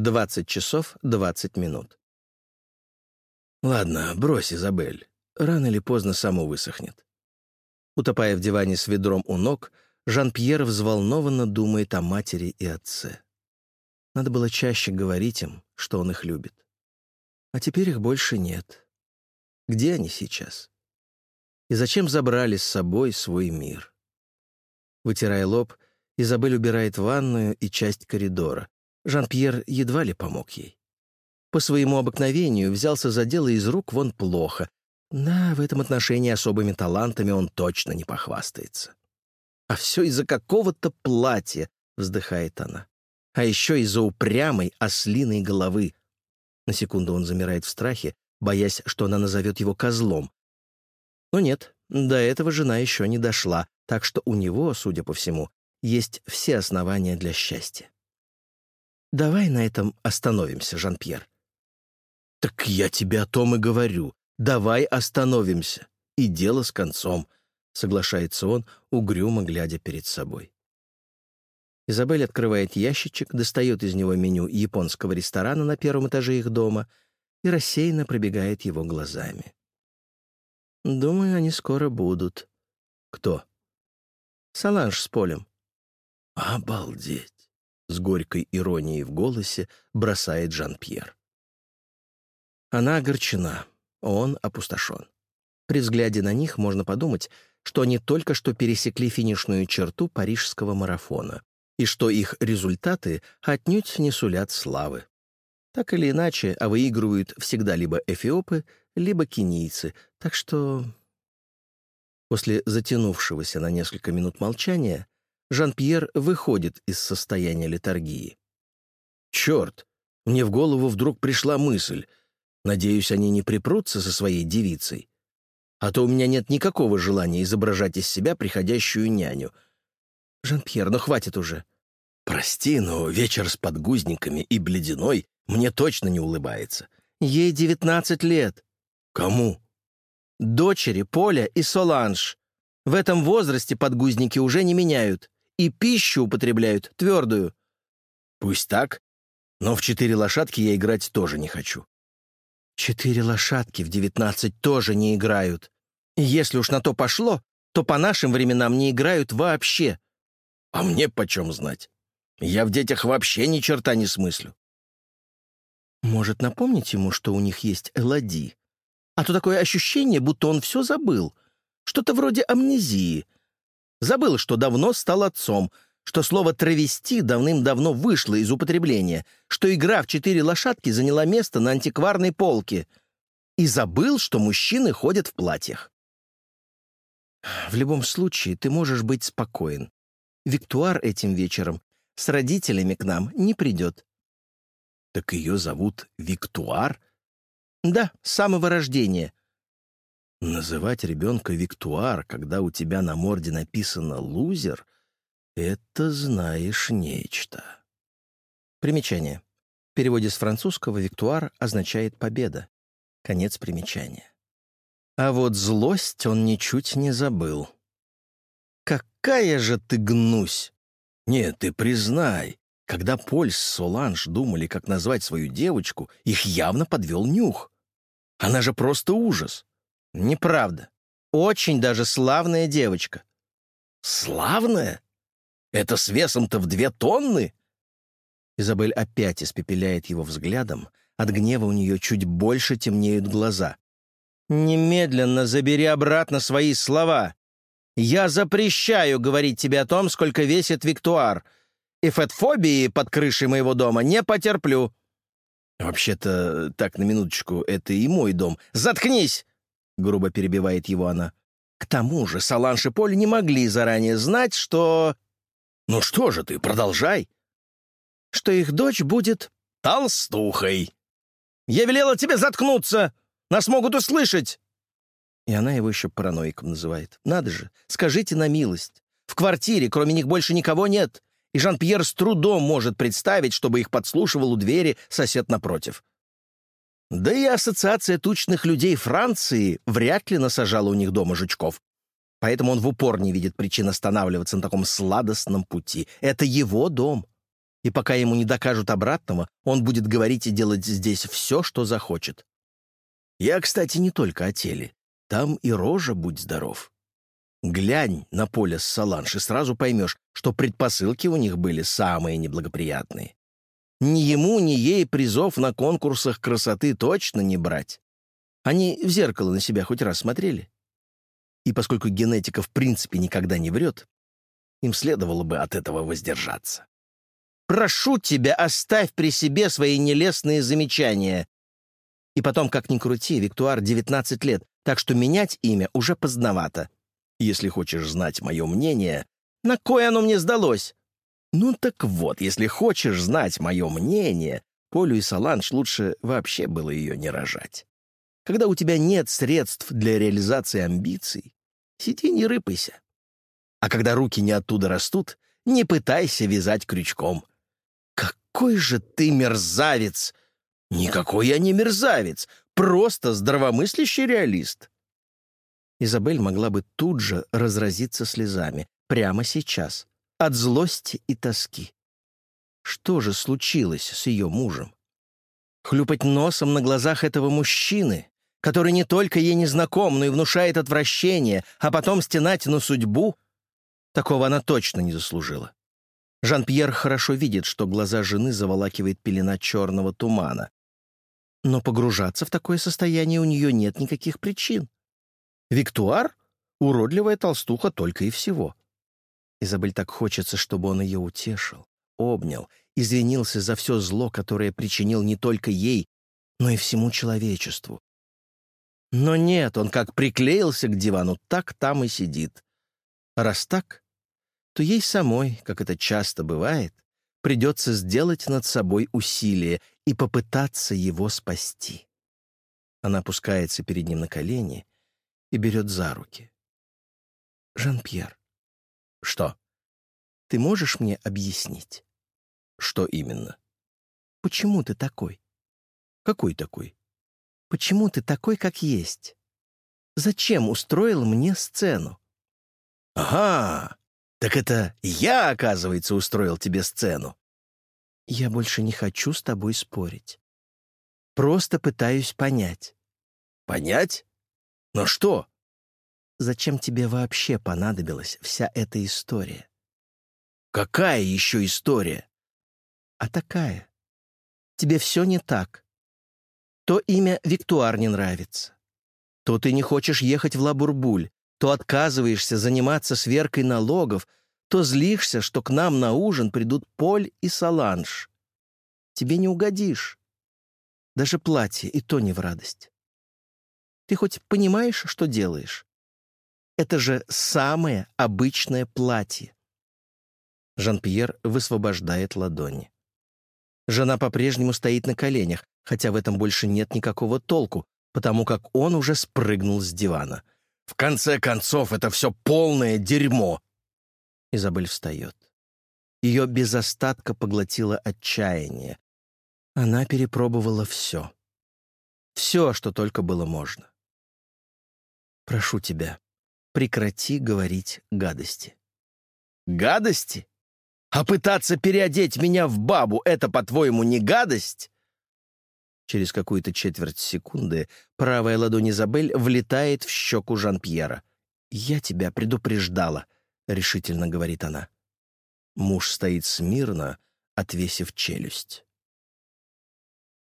20 часов 20 минут. Ладно, брось, Изабель. Рано или поздно само высохнет. Утопая в диване с ведром у ног, Жан-Пьер взволнованно думает о матери и отце. Надо было чаще говорить им, что он их любит. А теперь их больше нет. Где они сейчас? И зачем забрали с собой свой мир? Вытирая лоб, Изабель убирает ванную и часть коридора. Жан-Пьер едва ли помог ей. По своему обыкновению взялся за дело из рук вон плохо. Да, в этом отношении особыми талантами он точно не похвастается. «А все из-за какого-то платья», — вздыхает она. «А еще из-за упрямой ослиной головы». На секунду он замирает в страхе, боясь, что она назовет его козлом. Но нет, до этого жена еще не дошла, так что у него, судя по всему, есть все основания для счастья. «Давай на этом остановимся, Жан-Пьер». «Так я тебе о том и говорю. Давай остановимся. И дело с концом», — соглашается он, угрюмо глядя перед собой. Изабель открывает ящичек, достает из него меню японского ресторана на первом этаже их дома и рассеянно пробегает его глазами. «Думаю, они скоро будут». «Кто?» «Саланж с Полем». «Обалдеть!» — с горькой иронией в голосе бросает Жан-Пьер. Она огорчена, он опустошен. При взгляде на них можно подумать, что они только что пересекли финишную черту парижского марафона и что их результаты отнюдь не сулят славы. Так или иначе, а выигрывают всегда либо эфиопы, либо кенийцы, так что... После затянувшегося на несколько минут молчания Жан-Пьер выходит из состояния летаргии. «Черт! Мне в голову вдруг пришла мысль. Надеюсь, они не припрутся со своей девицей. А то у меня нет никакого желания изображать из себя приходящую няню. Жан-Пьер, ну хватит уже. Прости, но вечер с подгузниками и бледяной мне точно не улыбается. Ей девятнадцать лет. Кому? Дочери Поля и Соланж. В этом возрасте подгузники уже не меняют. И пищу употребляют твердую. Пусть так, но в четыре лошадки я играть тоже не хочу. Четыре лошадки в девятнадцать тоже не играют. Если уж на то пошло, то по нашим временам не играют вообще. А мне почем знать? Я в детях вообще ни черта не смыслю. Может, напомнить ему, что у них есть Элоди? А то такое ощущение, будто он все забыл. Что-то вроде амнезии. Забыл, что давно стал отцом — что слово «травести» давным-давно вышло из употребления, что игра в четыре лошадки заняла место на антикварной полке, и забыл, что мужчины ходят в платьях. В любом случае, ты можешь быть спокоен. Виктуар этим вечером с родителями к нам не придет. Так ее зовут Виктуар? Да, с самого рождения. Называть ребенка Виктуар, когда у тебя на морде написано «лузер», это знаешь нечто. Примечание. В переводе с французского «виктуар» означает «победа». Конец примечания. А вот злость он ничуть не забыл. «Какая же ты гнусь!» «Нет, ты признай, когда Поль с Соланж думали, как назвать свою девочку, их явно подвел нюх. Она же просто ужас». «Неправда. Очень даже славная девочка». «Славная?» Это с весом-то в две тонны?» Изабель опять испепеляет его взглядом. От гнева у нее чуть больше темнеют глаза. «Немедленно забери обратно свои слова. Я запрещаю говорить тебе о том, сколько весит Виктуар. И фетфобии под крышей моего дома не потерплю». «Вообще-то, так, на минуточку, это и мой дом. Заткнись!» — грубо перебивает его она. К тому же Саланш и Поль не могли заранее знать, что... «Ну что же ты, продолжай!» «Что их дочь будет толстухой!» «Я велела тебе заткнуться! Нас могут услышать!» И она его еще параноиком называет. «Надо же, скажите на милость. В квартире кроме них больше никого нет, и Жан-Пьер с трудом может представить, чтобы их подслушивал у двери сосед напротив. Да и ассоциация тучных людей Франции вряд ли насажала у них дома жучков. Поэтому он в упор не видит причин останавливаться на таком сладостном пути. Это его дом. И пока ему не докажут обратного, он будет говорить и делать здесь все, что захочет. Я, кстати, не только о теле. Там и рожа, будь здоров. Глянь на поле с Саланж и сразу поймешь, что предпосылки у них были самые неблагоприятные. Ни ему, ни ей призов на конкурсах красоты точно не брать. Они в зеркало на себя хоть раз смотрели. И поскольку генетика в принципе никогда не врет, им следовало бы от этого воздержаться. «Прошу тебя, оставь при себе свои нелестные замечания». И потом, как ни крути, Виктуар 19 лет, так что менять имя уже поздновато. Если хочешь знать мое мнение, на кое оно мне сдалось? Ну так вот, если хочешь знать мое мнение, Полю и Саланж лучше вообще было ее не рожать. Когда у тебя нет средств для реализации амбиций, сиди не рыпайся. А когда руки не оттуда растут, не пытайся вязать крючком. Какой же ты мерзавец! Никакой я не мерзавец, просто здравомыслящий реалист. Изабель могла бы тут же разразиться слезами, прямо сейчас, от злости и тоски. Что же случилось с ее мужем? Хлюпать носом на глазах этого мужчины, который не только ей не знаком, но и внушает отвращение, а потом стенать на судьбу? Такого она точно не заслужила. Жан-Пьер хорошо видит, что глаза жены заволакивает пелена черного тумана. Но погружаться в такое состояние у нее нет никаких причин. Виктуар — уродливая толстуха только и всего. Изабель так хочется, чтобы он ее утешил, обнял, извинился за все зло, которое причинил не только ей, но и всему человечеству. Но нет, он как приклеился к дивану, так там и сидит. Раз так, то ей самой, как это часто бывает, придется сделать над собой усилие и попытаться его спасти. Она опускается перед ним на колени и берет за руки. «Жан-Пьер». «Что?» «Ты можешь мне объяснить?» «Что именно?» «Почему ты такой?» «Какой такой?» «Почему ты такой, как есть?» «Зачем устроил мне сцену?» «Ага! Так это я, оказывается, устроил тебе сцену!» «Я больше не хочу с тобой спорить. Просто пытаюсь понять». «Понять? Но что?» «Зачем тебе вообще понадобилась вся эта история?» «Какая еще история?» «А такая. Тебе все не так. То имя Виктуар не нравится. То ты не хочешь ехать в Лабурбуль, то отказываешься заниматься сверкой налогов, то злишься, что к нам на ужин придут Поль и Саланж. Тебе не угодишь. Даже платье и то не в радость. Ты хоть понимаешь, что делаешь? Это же самое обычное платье. Жан-Пьер высвобождает ладони. Жена по-прежнему стоит на коленях, хотя в этом больше нет никакого толку, потому как он уже спрыгнул с дивана. «В конце концов, это все полное дерьмо!» Изабель встает. Ее без остатка поглотило отчаяние. Она перепробовала все. Все, что только было можно. «Прошу тебя, прекрати говорить гадости». «Гадости? А пытаться переодеть меня в бабу — это, по-твоему, не гадость?» Через какую-то четверть секунды правая ладонь Изабель влетает в щеку Жан-Пьера. «Я тебя предупреждала», — решительно говорит она. Муж стоит смирно, отвесив челюсть.